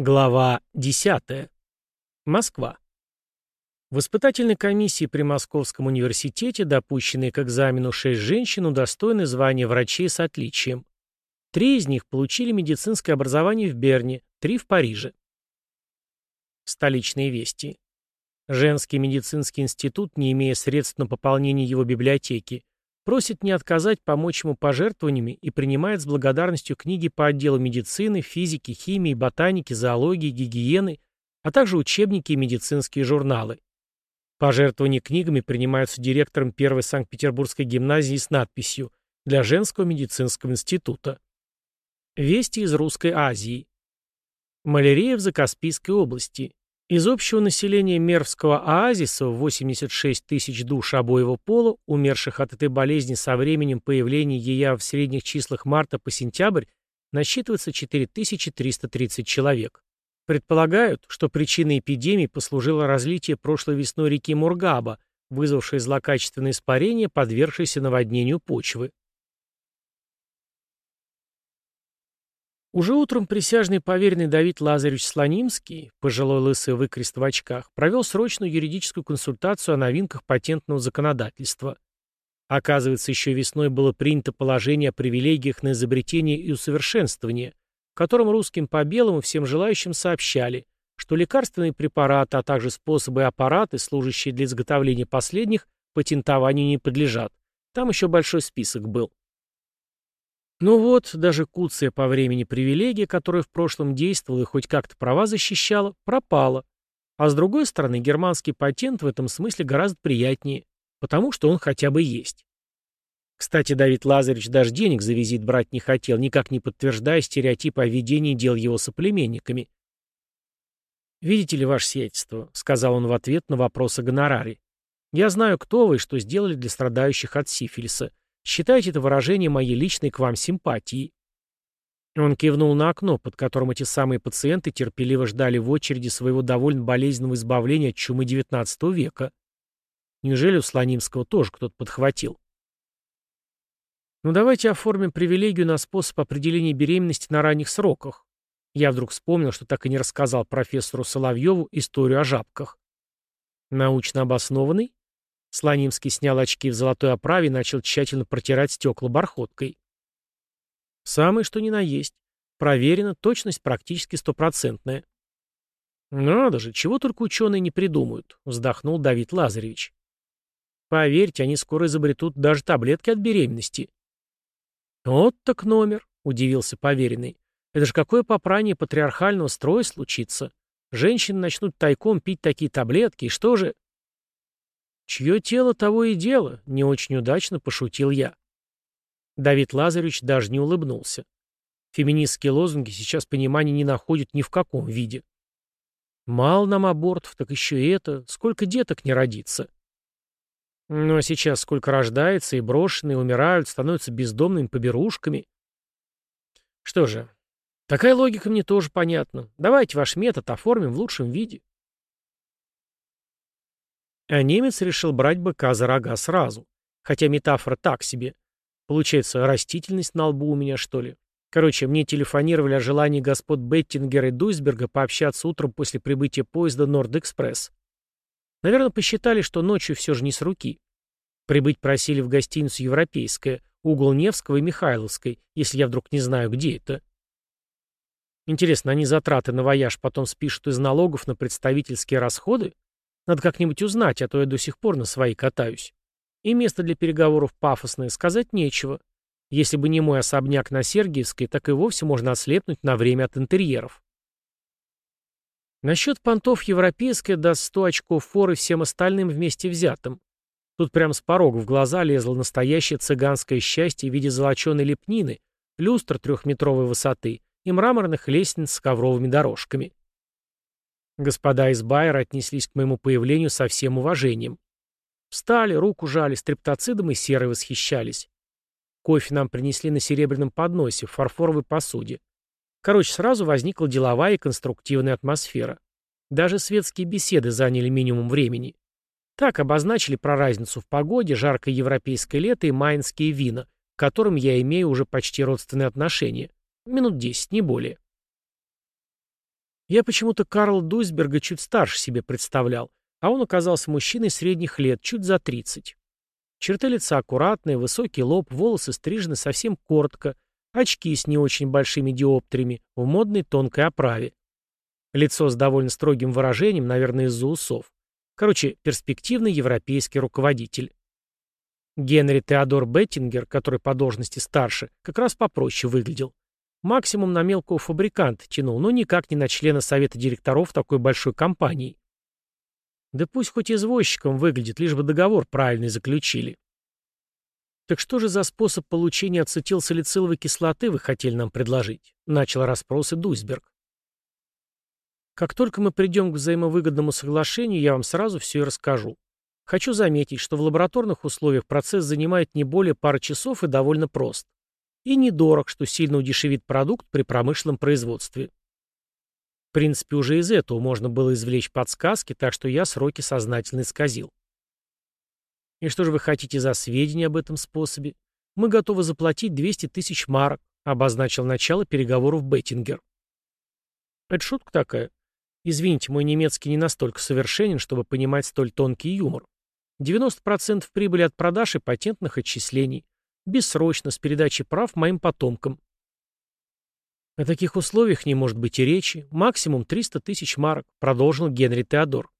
Глава 10. Москва. В испытательной комиссии при Московском университете допущенные к экзамену шесть женщин удостоены звания врачей с отличием. Три из них получили медицинское образование в Берне, три в Париже. Столичные вести. Женский медицинский институт, не имея средств на пополнение его библиотеки, просит не отказать помочь ему пожертвованиями и принимает с благодарностью книги по отделу медицины, физики, химии, ботаники, зоологии, гигиены, а также учебники и медицинские журналы. Пожертвования книгами принимаются директором первой Санкт-Петербургской гимназии с надписью «Для женского медицинского института». Вести из Русской Азии. Малярия в Закаспийской области. Из общего населения Мервского оазиса в 86 тысяч душ обоего пола, умерших от этой болезни со временем появления ее в средних числах марта по сентябрь, насчитывается 4330 человек. Предполагают, что причиной эпидемии послужило разлитие прошлой весной реки Мургаба, вызвавшее злокачественное испарение, подвергшееся наводнению почвы. Уже утром присяжный поверенный Давид Лазаревич Слонимский, пожилой лысый выкрест в очках, провел срочную юридическую консультацию о новинках патентного законодательства. Оказывается, еще весной было принято положение о привилегиях на изобретение и усовершенствование, в котором русским по белому всем желающим сообщали, что лекарственные препараты, а также способы и аппараты, служащие для изготовления последних, патентованию не подлежат. Там еще большой список был. Ну вот, даже куция по времени привилегия, которая в прошлом действовала и хоть как-то права защищала, пропала. А с другой стороны, германский патент в этом смысле гораздо приятнее, потому что он хотя бы есть. Кстати, Давид Лазаревич даже денег за визит брать не хотел, никак не подтверждая стереотипы о ведении дел его соплеменниками. «Видите ли, ваше сиятельство», — сказал он в ответ на вопрос о гонораре, — «я знаю, кто вы и что сделали для страдающих от сифилиса. Считайте это выражение моей личной к вам симпатии». Он кивнул на окно, под которым эти самые пациенты терпеливо ждали в очереди своего довольно болезненного избавления от чумы XIX века. Неужели у Слонимского тоже кто-то подхватил? Ну давайте оформим привилегию на способ определения беременности на ранних сроках. Я вдруг вспомнил, что так и не рассказал профессору Соловьеву историю о жабках. Научно обоснованный? Слонимский снял очки в золотой оправе и начал тщательно протирать стекла бархоткой. Самое что ни на есть. Проверено, точность практически стопроцентная. «Надо же, чего только ученые не придумают», — вздохнул Давид Лазаревич. «Поверьте, они скоро изобретут даже таблетки от беременности». «Вот так номер», — удивился поверенный. «Это же какое попрание патриархального строя случится? Женщины начнут тайком пить такие таблетки, и что же...» «Чье тело, того и дело», — не очень удачно пошутил я. Давид Лазаревич даже не улыбнулся. Феминистские лозунги сейчас понимания не находят ни в каком виде. Мало нам абортов, так еще и это. Сколько деток не родится. Ну а сейчас сколько рождается, и брошенные умирают, становятся бездомными поберушками. Что же, такая логика мне тоже понятна. Давайте ваш метод оформим в лучшем виде. А немец решил брать быка за рога сразу. Хотя метафора так себе. Получается, растительность на лбу у меня, что ли? Короче, мне телефонировали о желании господ Беттингера и Дуйсберга пообщаться утром после прибытия поезда Норд-Экспресс. Наверное, посчитали, что ночью все же не с руки. Прибыть просили в гостиницу «Европейская», угол Невского и Михайловской, если я вдруг не знаю, где это. Интересно, они затраты на вояж потом спишут из налогов на представительские расходы? Надо как-нибудь узнать, а то я до сих пор на свои катаюсь. И место для переговоров пафосное, сказать нечего. Если бы не мой особняк на Сергиевской, так и вовсе можно ослепнуть на время от интерьеров. Насчет понтов европейская даст 100 очков форы всем остальным вместе взятым. Тут прям с порога в глаза лезло настоящее цыганское счастье в виде золоченой лепнины, люстр трехметровой высоты и мраморных лестниц с ковровыми дорожками. Господа из Байера отнеслись к моему появлению со всем уважением. Встали, руку жали, стрептоцидом и серой восхищались. Кофе нам принесли на серебряном подносе, в фарфоровой посуде. Короче, сразу возникла деловая и конструктивная атмосфера. Даже светские беседы заняли минимум времени. Так обозначили про разницу в погоде, жаркое европейское лето и майнские вина, к которым я имею уже почти родственные отношения. Минут десять, не более. Я почему-то Карл Дуйсберга чуть старше себе представлял, а он оказался мужчиной средних лет, чуть за 30. Черты лица аккуратные, высокий лоб, волосы стрижены совсем коротко, очки с не очень большими диоптриями, в модной тонкой оправе. Лицо с довольно строгим выражением, наверное, из-за усов. Короче, перспективный европейский руководитель. Генри Теодор Беттингер, который по должности старше, как раз попроще выглядел. Максимум на мелкого фабриканта тянул, но никак не на члена совета директоров такой большой компании. Да пусть хоть извозчиком выглядит, лишь бы договор правильный заключили. Так что же за способ получения ацетилсалициловой кислоты вы хотели нам предложить? Начал расспросы Дуйсберг. Как только мы придем к взаимовыгодному соглашению, я вам сразу все и расскажу. Хочу заметить, что в лабораторных условиях процесс занимает не более пары часов и довольно прост. И недорог, что сильно удешевит продукт при промышленном производстве. В принципе, уже из этого можно было извлечь подсказки, так что я сроки сознательно исказил. И что же вы хотите за сведения об этом способе? Мы готовы заплатить 200 тысяч марок, обозначил начало переговоров Беттингер. Это шутка такая. Извините, мой немецкий не настолько совершенен, чтобы понимать столь тонкий юмор. 90% прибыли от продаж и патентных отчислений. Бессрочно, с передачей прав моим потомкам. О таких условиях не может быть и речи. Максимум 300 тысяч марок, продолжил Генри Теодор.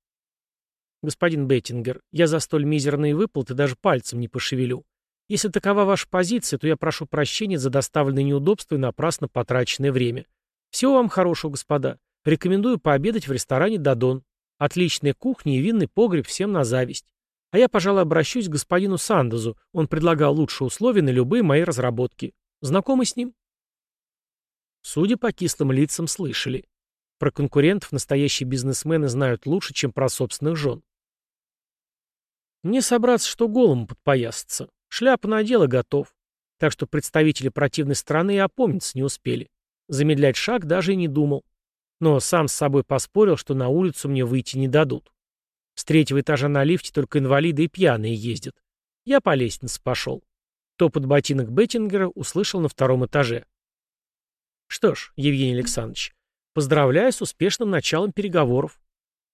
Господин Беттингер, я за столь мизерные выплаты даже пальцем не пошевелю. Если такова ваша позиция, то я прошу прощения за доставленные неудобства и напрасно потраченное время. Всего вам хорошего, господа. Рекомендую пообедать в ресторане «Дадон». Отличная кухня и винный погреб всем на зависть. А я, пожалуй, обращусь к господину Сандозу. Он предлагал лучшие условия на любые мои разработки. Знакомы с ним? Судя по кислым лицам, слышали. Про конкурентов настоящие бизнесмены знают лучше, чем про собственных жен. Мне собраться, что голому подпоясаться. Шляпа надела готов. Так что представители противной страны и опомниться не успели. Замедлять шаг даже и не думал. Но сам с собой поспорил, что на улицу мне выйти не дадут. С третьего этажа на лифте только инвалиды и пьяные ездят. Я по лестнице пошел. Топот ботинок Беттингера услышал на втором этаже. Что ж, Евгений Александрович, поздравляю с успешным началом переговоров.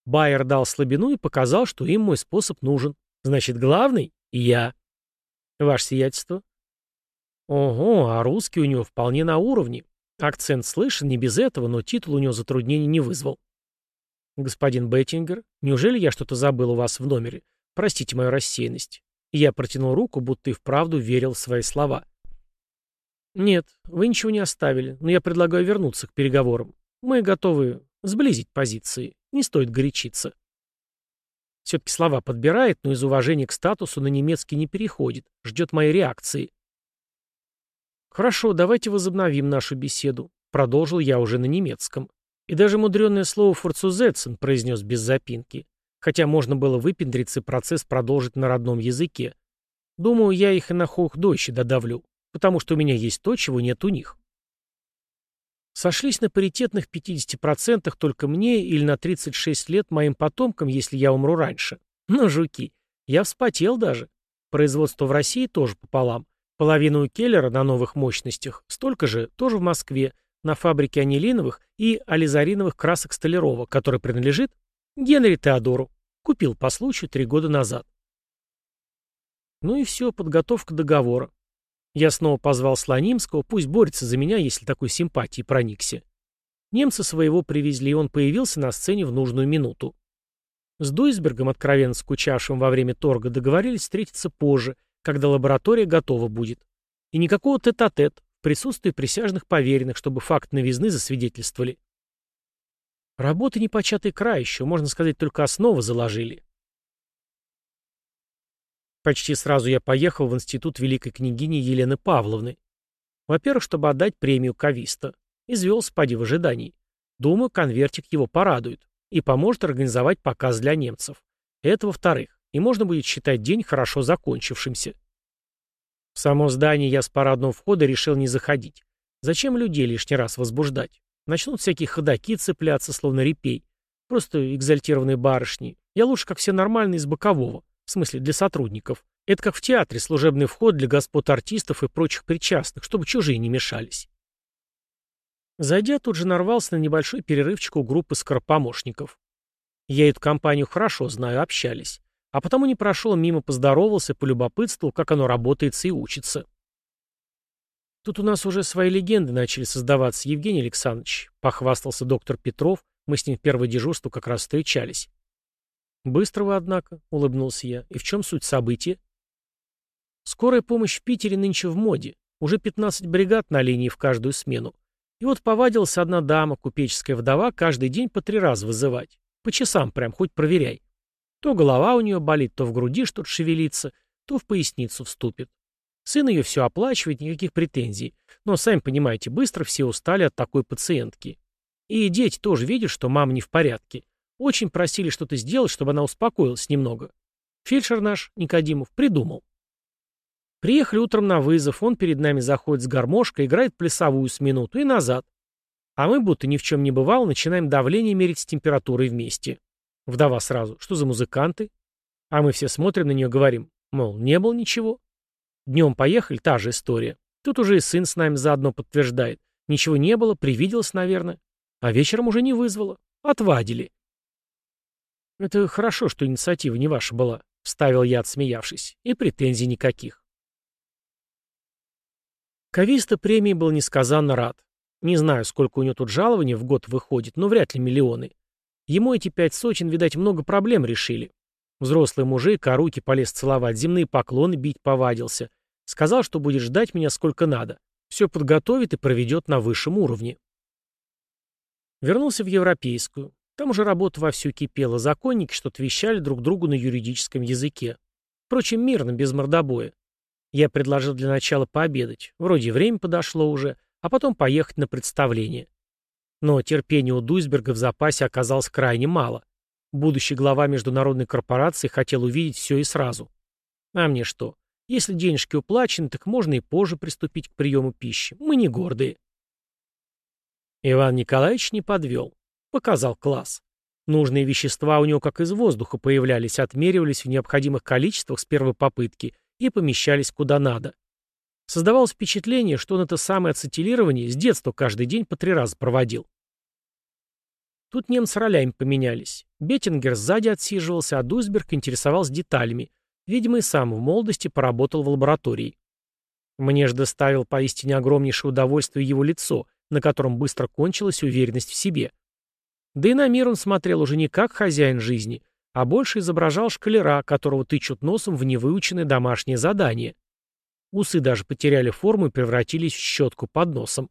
Байер дал слабину и показал, что им мой способ нужен. Значит, главный — я. Ваше сиятельство? Ого, а русский у него вполне на уровне. Акцент слышен, не без этого, но титул у него затруднений не вызвал. «Господин Беттингер, неужели я что-то забыл у вас в номере? Простите мою рассеянность». Я протянул руку, будто и вправду верил в свои слова. «Нет, вы ничего не оставили, но я предлагаю вернуться к переговорам. Мы готовы сблизить позиции. Не стоит горячиться». Все-таки слова подбирает, но из уважения к статусу на немецкий не переходит, ждет моей реакции. «Хорошо, давайте возобновим нашу беседу», — продолжил я уже на немецком. И даже мудреное слово «форцузетсен» произнес без запинки. Хотя можно было выпендриться и процесс продолжить на родном языке. Думаю, я их и на хох-дойще додавлю, потому что у меня есть то, чего нет у них. Сошлись на паритетных 50% только мне или на 36 лет моим потомкам, если я умру раньше. Но, жуки, я вспотел даже. Производство в России тоже пополам. Половину у Келлера на новых мощностях, столько же тоже в Москве, на фабрике анилиновых и ализариновых красок Столярова, который принадлежит Генри Теодору. Купил по случаю три года назад. Ну и все, подготовка договора. Я снова позвал Слонимского, пусть борется за меня, если такой симпатии проникся. Немцы своего привезли, и он появился на сцене в нужную минуту. С Дуйсбергом, откровенно скучавшим во время торга, договорились встретиться позже, когда лаборатория готова будет. И никакого тет-а-тет, -тет, присутствии присяжных поверенных, чтобы факт новизны засвидетельствовали. Работы непочатый край еще, можно сказать, только основы заложили. Почти сразу я поехал в институт великой княгини Елены Павловны. Во-первых, чтобы отдать премию Кависта. Извелся поди в ожидании. Думаю, конвертик его порадует и поможет организовать показ для немцев. Это во-вторых. И можно будет считать день хорошо закончившимся. В само здание я с парадного входа решил не заходить. Зачем людей лишний раз возбуждать? Начнут всякие ходаки цепляться, словно репей. Просто экзальтированные барышни. Я лучше, как все нормальные, из бокового. В смысле, для сотрудников. Это как в театре, служебный вход для господ артистов и прочих причастных, чтобы чужие не мешались. Зайдя, тут же нарвался на небольшой перерывчик у группы скоропомощников. Я эту компанию хорошо знаю, общались. А потому не прошел мимо, поздоровался, полюбопытствовал, как оно работает и учится. Тут у нас уже свои легенды начали создаваться, Евгений Александрович, похвастался доктор Петров, мы с ним в первое дежурство как раз встречались. Быстро вы, однако, улыбнулся я. И в чем суть события? Скорая помощь в Питере нынче в моде. Уже 15 бригад на линии в каждую смену. И вот повадилась одна дама, купеческая вдова, каждый день по три раза вызывать. По часам прям, хоть проверяй. То голова у нее болит, то в груди что-то шевелится, то в поясницу вступит. Сын ее все оплачивает, никаких претензий. Но, сами понимаете, быстро все устали от такой пациентки. И дети тоже видят, что мама не в порядке. Очень просили что-то сделать, чтобы она успокоилась немного. Фельдшер наш, Никодимов, придумал. Приехали утром на вызов, он перед нами заходит с гармошкой, играет плясовую с минуту и назад. А мы, будто ни в чем не бывало, начинаем давление мерить с температурой вместе. Вдова сразу, что за музыканты? А мы все смотрим на нее, говорим, мол, не было ничего. Днем поехали, та же история. Тут уже и сын с нами заодно подтверждает. Ничего не было, привиделось, наверное. А вечером уже не вызвало. Отвадили. Это хорошо, что инициатива не ваша была, вставил я, отсмеявшись. И претензий никаких. Кависта премии был несказанно рад. Не знаю, сколько у него тут жалований в год выходит, но вряд ли миллионы. Ему эти пять сотен, видать, много проблем решили. Взрослый мужик, а руки полез целовать, земные поклоны бить повадился. Сказал, что будет ждать меня сколько надо. Все подготовит и проведет на высшем уровне. Вернулся в европейскую. Там уже работа вовсю кипела, законники что-то вещали друг другу на юридическом языке. Впрочем, мирно, без мордобоя. Я предложил для начала пообедать. Вроде время подошло уже, а потом поехать на представление. Но терпения у Дуйсберга в запасе оказалось крайне мало. Будущий глава международной корпорации хотел увидеть все и сразу. А мне что? Если денежки уплачены, так можно и позже приступить к приему пищи. Мы не гордые. Иван Николаевич не подвел. Показал класс. Нужные вещества у него как из воздуха появлялись, отмеривались в необходимых количествах с первой попытки и помещались куда надо. Создавалось впечатление, что он это самое ацетилирование с детства каждый день по три раза проводил. Тут немцы ролями поменялись. Беттингер сзади отсиживался, а Дуйсберг интересовался деталями. Видимо, и сам в молодости поработал в лаборатории. Мне же доставил поистине огромнейшее удовольствие его лицо, на котором быстро кончилась уверенность в себе. Да и на мир он смотрел уже не как хозяин жизни, а больше изображал шкалера, которого тычут носом в невыученное домашнее задание. Усы даже потеряли форму и превратились в щетку под носом.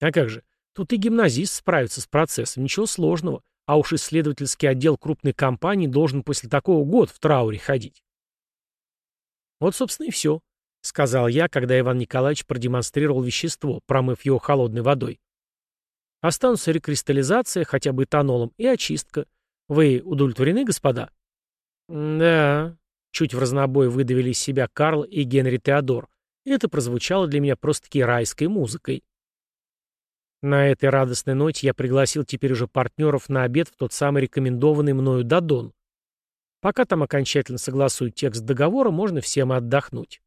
А как же, тут и гимназист справится с процессом, ничего сложного, а уж исследовательский отдел крупной компании должен после такого год в трауре ходить. Вот, собственно, и все, сказал я, когда Иван Николаевич продемонстрировал вещество, промыв его холодной водой. Останутся рекристаллизация, хотя бы этанолом, и очистка. Вы удовлетворены, господа? Да, чуть в разнобой выдавили из себя Карл и Генри Теодор. Это прозвучало для меня просто-таки райской музыкой. На этой радостной ноте я пригласил теперь уже партнеров на обед в тот самый рекомендованный мною Дадон. Пока там окончательно согласуют текст договора, можно всем отдохнуть.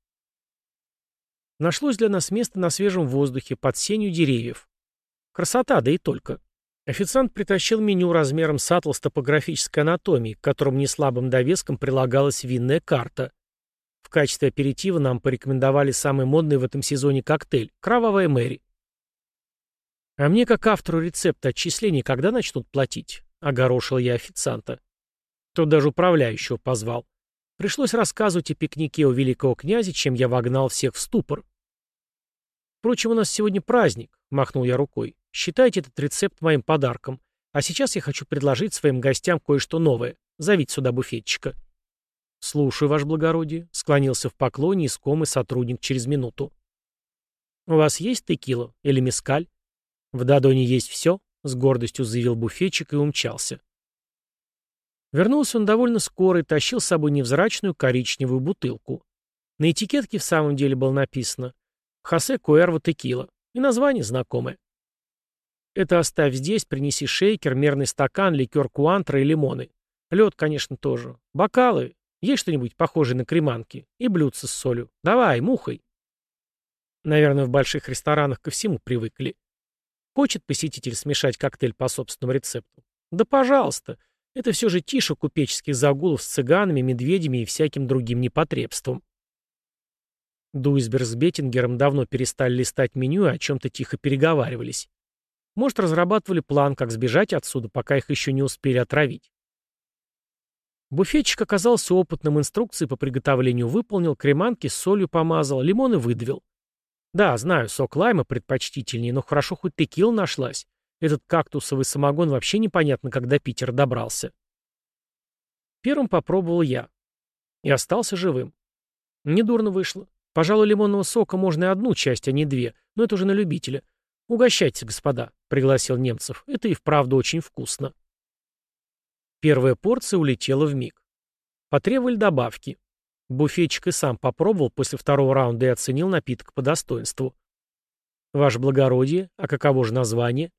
Нашлось для нас место на свежем воздухе, под сенью деревьев. Красота, да и только. Официант притащил меню размером с атлас топографической анатомии, к которому неслабым довеском прилагалась винная карта. В качестве аперитива нам порекомендовали самый модный в этом сезоне коктейль – «Кровавая Мэри». «А мне, как автору рецепта отчислений, когда начнут платить?» – огорошил я официанта. Тот даже управляющего позвал. Пришлось рассказывать о пикнике у великого князя, чем я вогнал всех в ступор. «Впрочем, у нас сегодня праздник», — махнул я рукой. Считайте этот рецепт моим подарком. А сейчас я хочу предложить своим гостям кое-что новое. Зовите сюда буфетчика». «Слушаю, ваше благородие», — склонился в поклоне искомый сотрудник через минуту. «У вас есть текила или мескаль?» «В Дадоне есть все», — с гордостью заявил буфетчик и умчался. Вернулся он довольно скоро и тащил с собой невзрачную коричневую бутылку. На этикетке в самом деле было написано «Хосе Куэрво текила» и название знакомое. Это оставь здесь, принеси шейкер, мерный стакан, ликер куантра и лимоны. Лед, конечно, тоже. Бокалы. Есть что-нибудь похожее на креманки? И блюдце с солью. Давай, мухой. Наверное, в больших ресторанах ко всему привыкли. Хочет посетитель смешать коктейль по собственному рецепту? Да пожалуйста. Это все же тише купеческих загулов с цыганами, медведями и всяким другим непотребством. Дуйсберг с Беттингером давно перестали листать меню и о чем-то тихо переговаривались. Может, разрабатывали план, как сбежать отсюда, пока их еще не успели отравить. Буфетчик оказался опытным, инструкции по приготовлению выполнил, креманки с солью помазал, лимоны выдавил. Да, знаю, сок лайма предпочтительнее, но хорошо хоть текил нашлась. Этот кактусовый самогон вообще непонятно, как до Питера добрался. Первым попробовал я. И остался живым. Недурно вышло. Пожалуй, лимонного сока можно и одну часть, а не две, но это уже на любителя. «Угощайтесь, господа», — пригласил немцев. «Это и вправду очень вкусно». Первая порция улетела в миг. Потребовали добавки. Буфетчик и сам попробовал после второго раунда и оценил напиток по достоинству. «Ваше благородие, а каково же название?»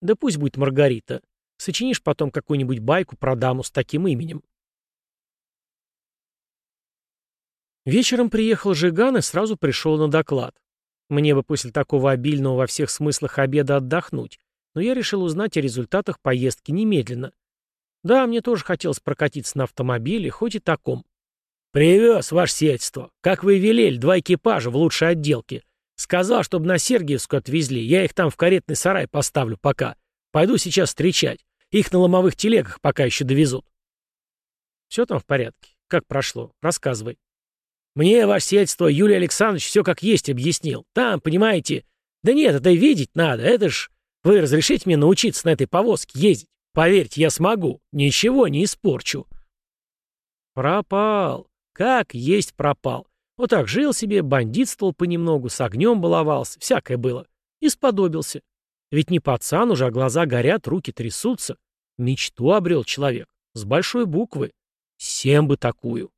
Да пусть будет Маргарита. Сочинишь потом какую-нибудь байку про даму с таким именем. Вечером приехал Жиган и сразу пришел на доклад. Мне бы после такого обильного во всех смыслах обеда отдохнуть, но я решил узнать о результатах поездки немедленно. Да, мне тоже хотелось прокатиться на автомобиле, хоть и таком. «Привез, ваше сельство. Как вы велели, два экипажа в лучшей отделке. Сказал, чтобы на Сергиевскую отвезли. Я их там в каретный сарай поставлю пока. Пойду сейчас встречать. Их на ломовых телегах пока еще довезут. Все там в порядке? Как прошло? Рассказывай. Мне, ваше сельство, Юлий Александрович все как есть объяснил. Там, понимаете... Да нет, это видеть надо. Это ж... Вы разрешите мне научиться на этой повозке ездить? Поверьте, я смогу. Ничего не испорчу. Пропал. Как есть пропал. Вот так жил себе, бандитствовал понемногу, с огнем баловался, всякое было. И сподобился. Ведь не пацан уже, а глаза горят, руки трясутся. Мечту обрел человек. С большой буквы. Всем бы такую.